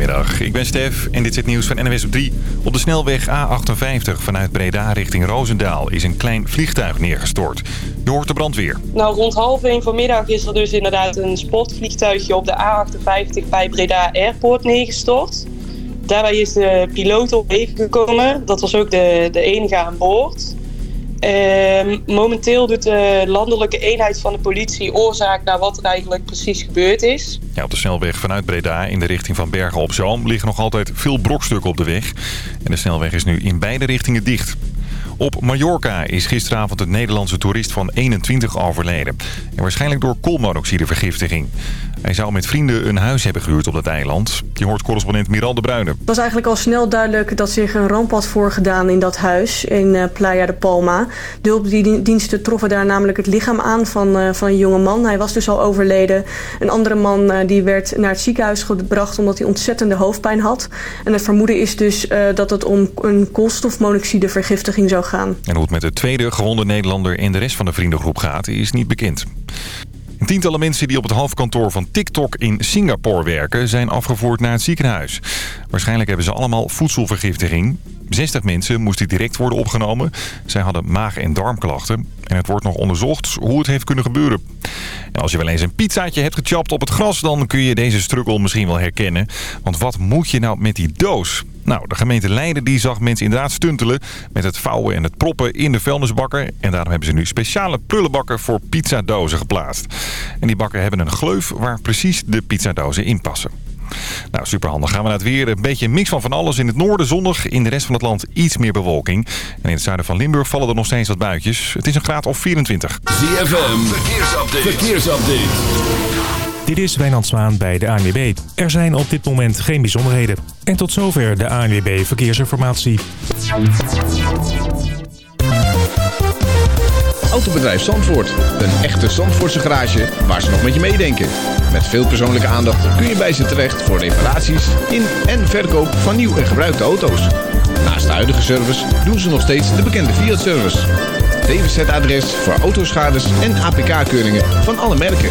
Goedemiddag, ik ben Stef en dit is het nieuws van NWS op 3. Op de snelweg A58 vanuit Breda richting Roosendaal is een klein vliegtuig neergestort. Je hoort de brandweer. Nou, rond half één vanmiddag is er dus inderdaad een sportvliegtuigje op de A58 bij Breda Airport neergestort. Daarbij is de piloot op gekomen. Dat was ook de, de enige aan boord. Ehm, momenteel doet de landelijke eenheid van de politie oorzaak naar wat er eigenlijk precies gebeurd is. Ja, op de snelweg vanuit Breda in de richting van Bergen op Zoom liggen nog altijd veel brokstukken op de weg. En de snelweg is nu in beide richtingen dicht. Op Mallorca is gisteravond een Nederlandse toerist van 21 overleden. En waarschijnlijk door koolmonoxidevergiftiging. Hij zou met vrienden een huis hebben gehuurd op dat eiland. Je hoort correspondent Miral de Bruyne. Het was eigenlijk al snel duidelijk dat zich een ramp had voorgedaan in dat huis in uh, Playa de Palma. De hulpdiensten troffen daar namelijk het lichaam aan van, uh, van een jonge man. Hij was dus al overleden. Een andere man uh, die werd naar het ziekenhuis gebracht omdat hij ontzettende hoofdpijn had. En het vermoeden is dus dat het om een koolstofmonoxidevergiftiging zou gaan. En hoe het met de tweede gewonde Nederlander en de rest van de vriendengroep gaat is niet bekend. Tientallen mensen die op het hoofdkantoor van TikTok in Singapore werken... zijn afgevoerd naar het ziekenhuis. Waarschijnlijk hebben ze allemaal voedselvergiftiging. 60 mensen moesten direct worden opgenomen. Zij hadden maag- en darmklachten. En het wordt nog onderzocht hoe het heeft kunnen gebeuren. En als je wel eens een pizzaatje hebt gechapt op het gras... dan kun je deze struggle misschien wel herkennen. Want wat moet je nou met die doos? Nou, de gemeente Leiden die zag mensen inderdaad stuntelen... met het vouwen en het proppen in de vuilnisbakker. En daarom hebben ze nu speciale prullenbakken voor pizzadozen geplaatst. En die bakken hebben een gleuf waar precies de pizzadozen in passen. Nou, superhandig. Gaan we naar het weer. Een beetje een mix van van alles. In het noorden zonnig, in de rest van het land iets meer bewolking. En in het zuiden van Limburg vallen er nog steeds wat buitjes. Het is een graad of 24. ZFM, verkeersupdate. verkeersupdate. Dit is Wijnand Zwaan bij de ANWB. Er zijn op dit moment geen bijzonderheden. En tot zover de ANWB Verkeersinformatie. Autobedrijf Zandvoort. Een echte Zandvoortse garage waar ze nog met je meedenken. Met veel persoonlijke aandacht kun je bij ze terecht voor reparaties in en verkoop van nieuw en gebruikte auto's. Naast de huidige service doen ze nog steeds de bekende Fiat-service. DWZ-adres voor autoschades en APK-keuringen van alle merken.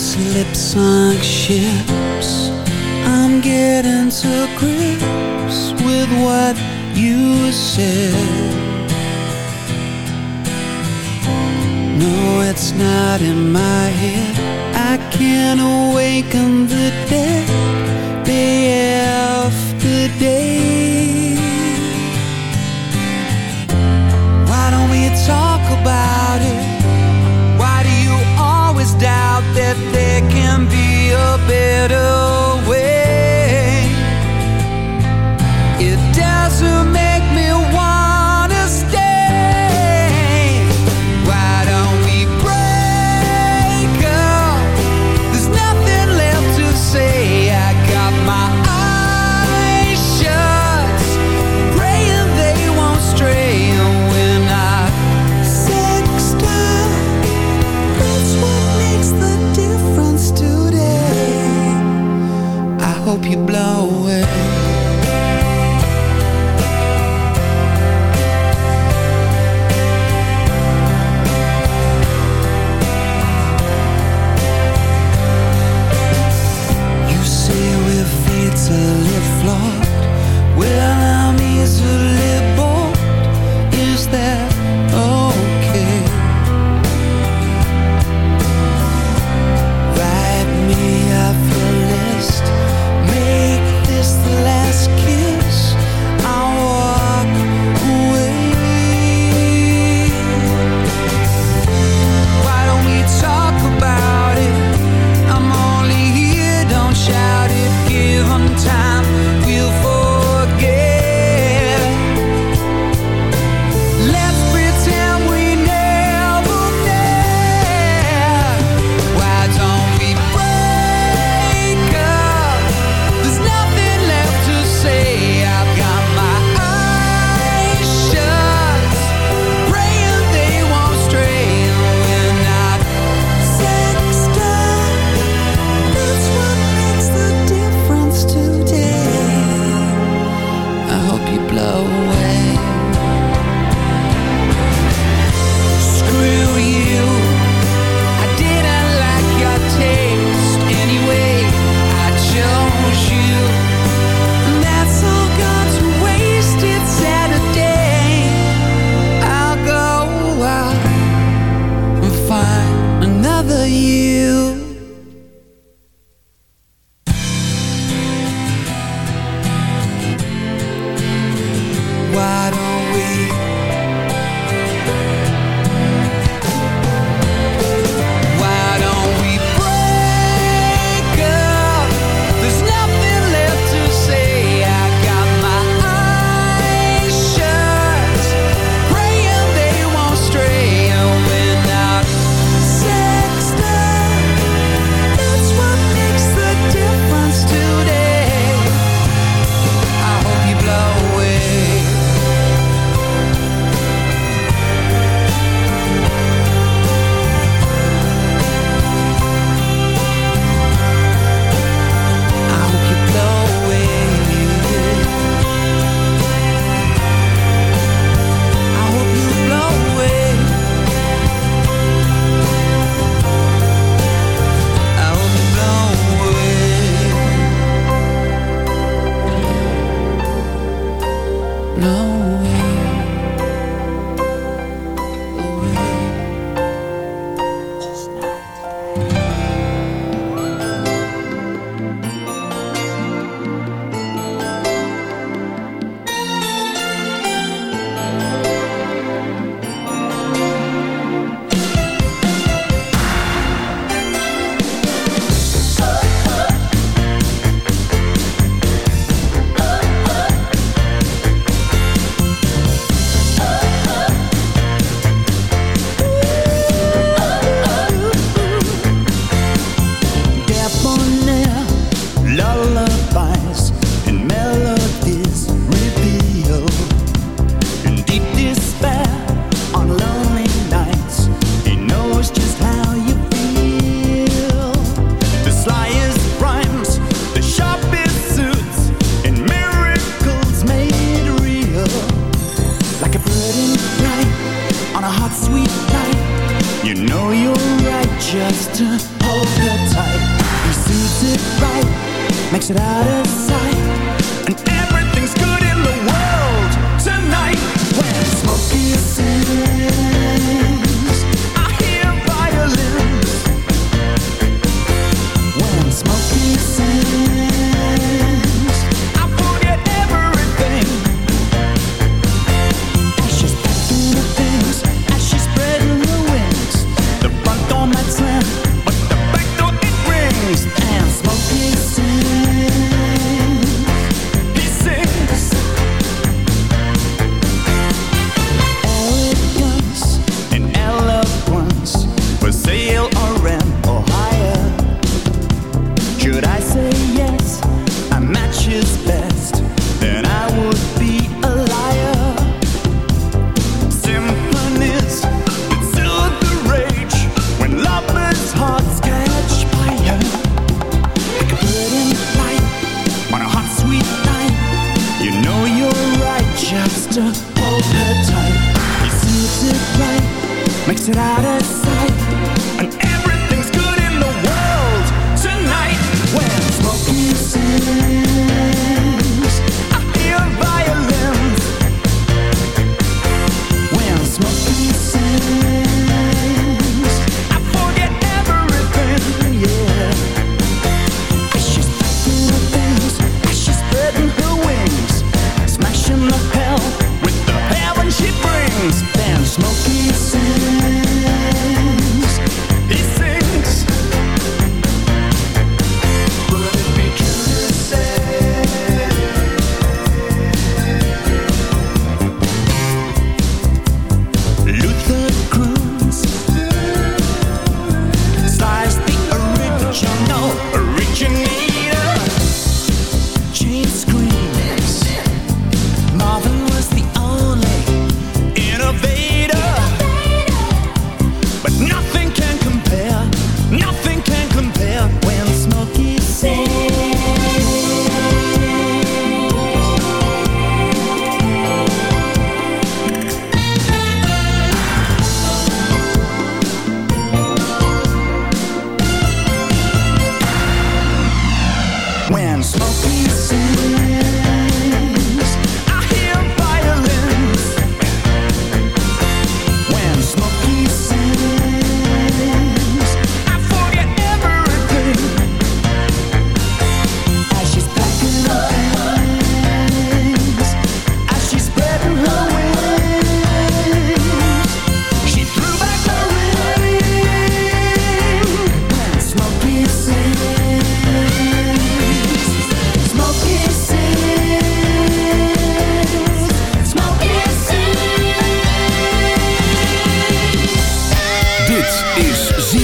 Loose lips like ships. I'm getting to grips with what you said. No, it's not in my head. I can't awaken the dead. Day after day. Why don't we talk about it? Better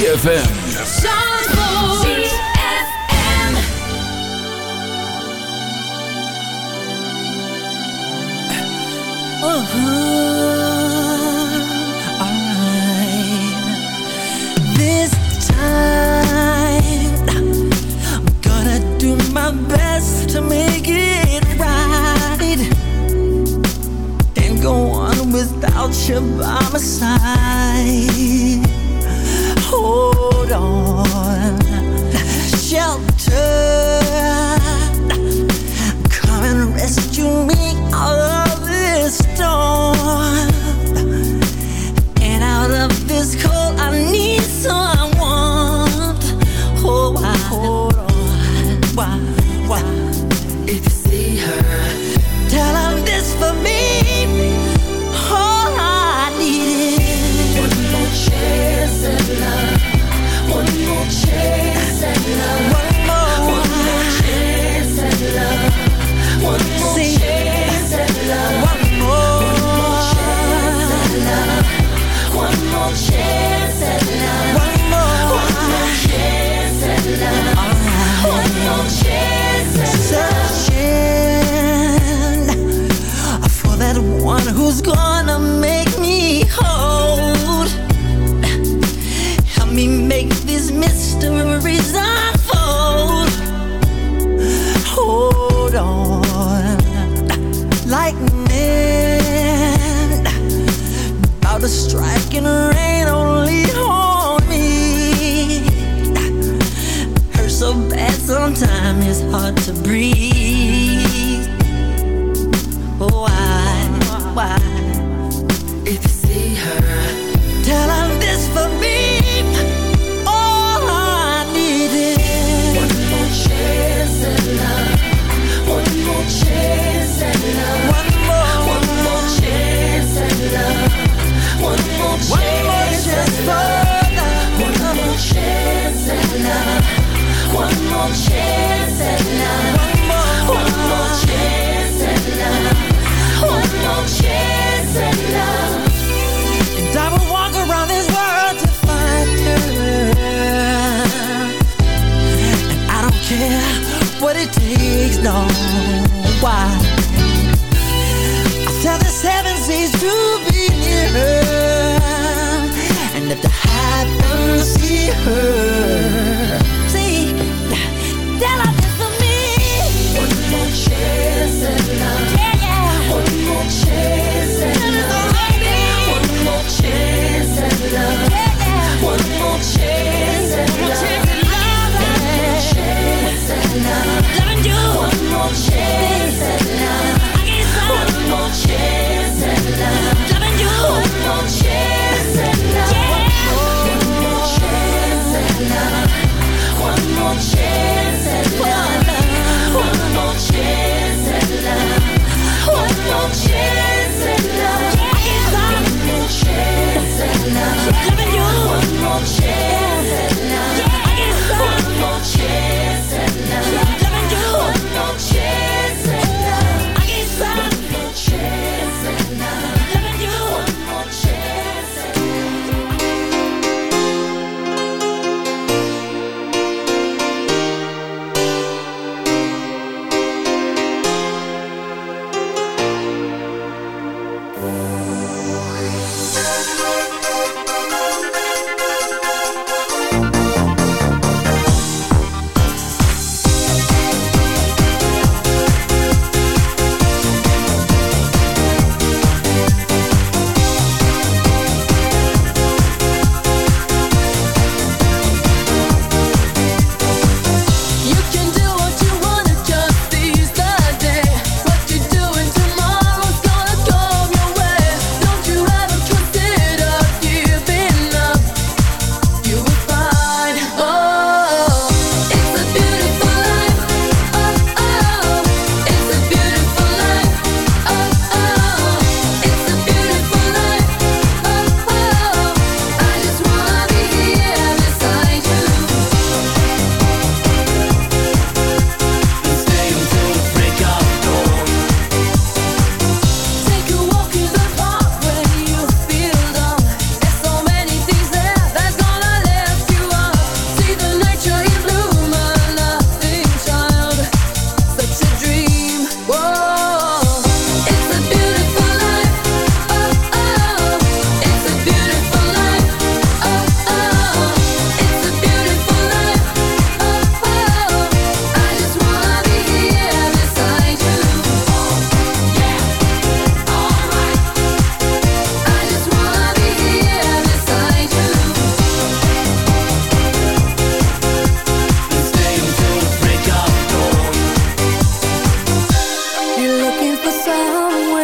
ZFM.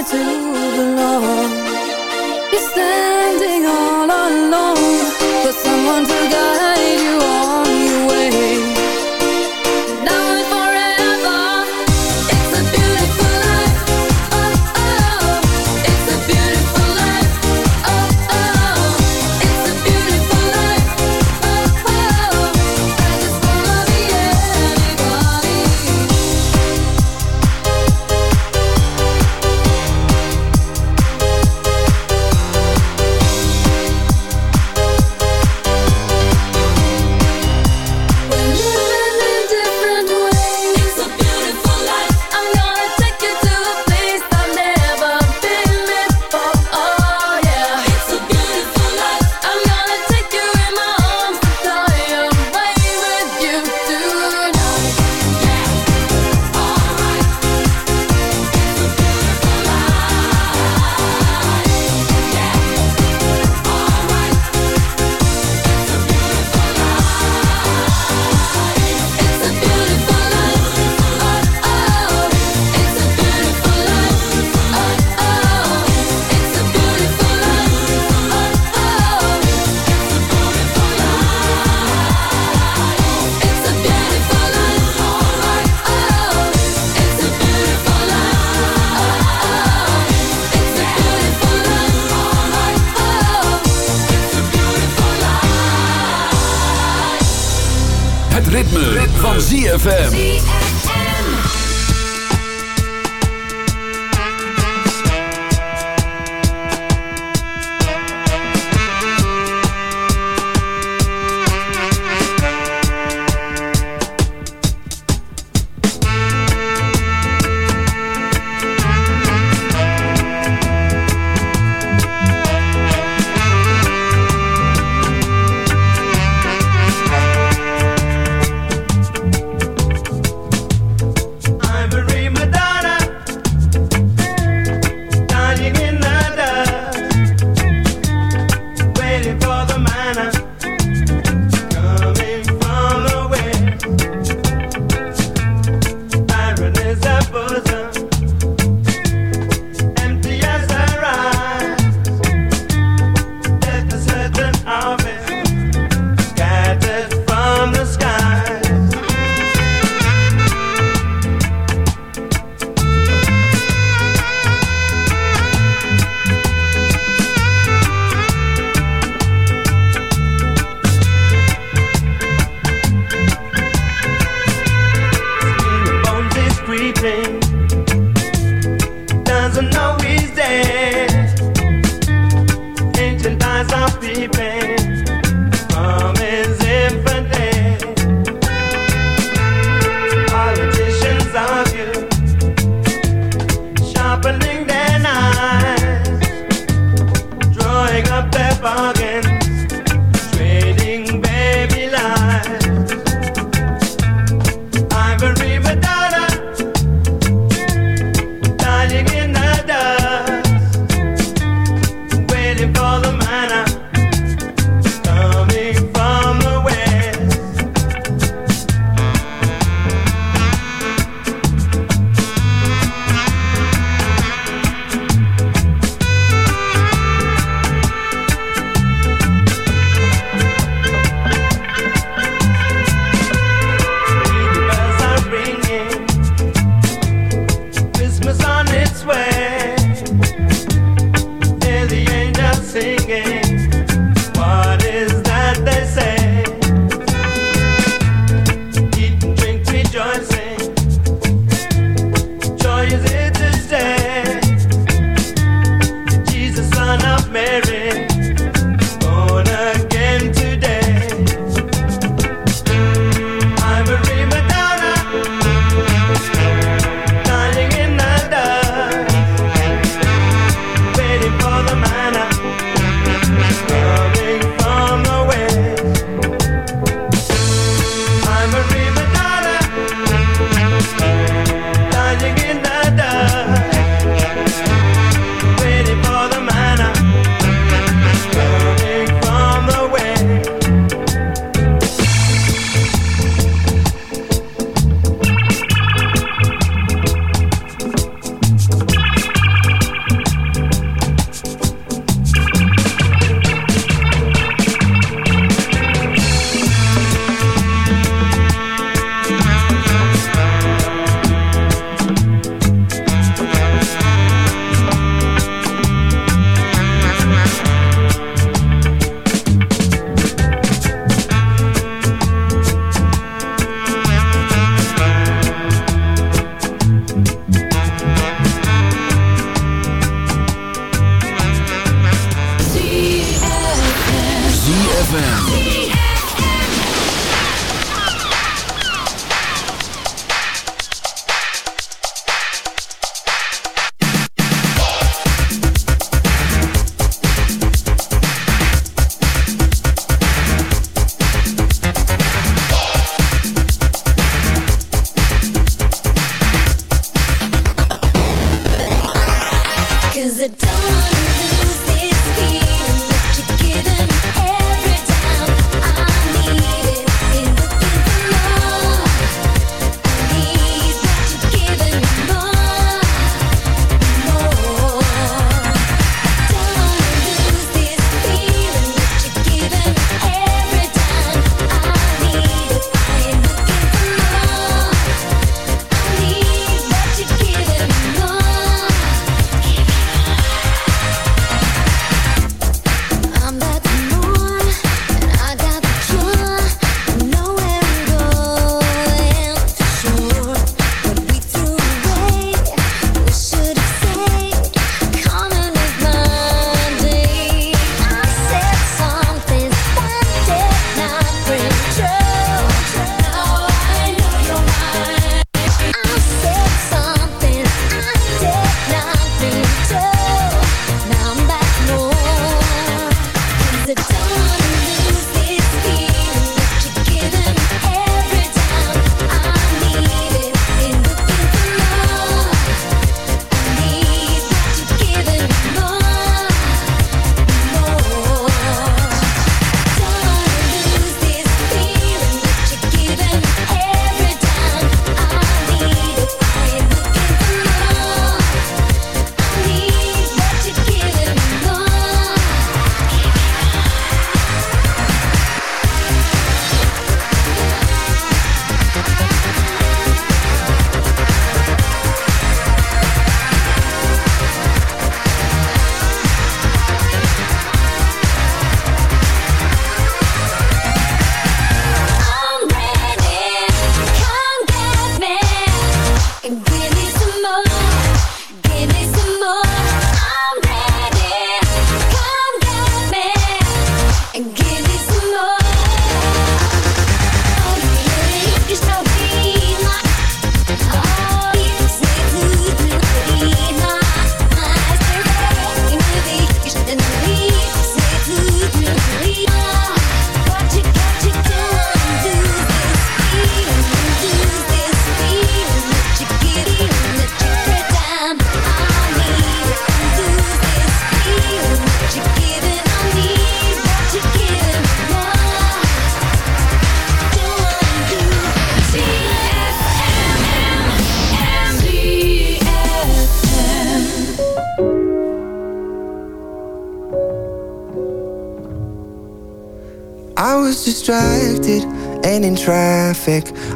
to belong. You're standing all alone, for someone to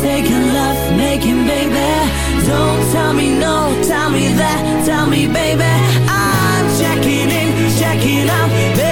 taking love, making baby. Don't tell me no, tell me that, tell me baby. Ah, I'm checking in, checking out, baby.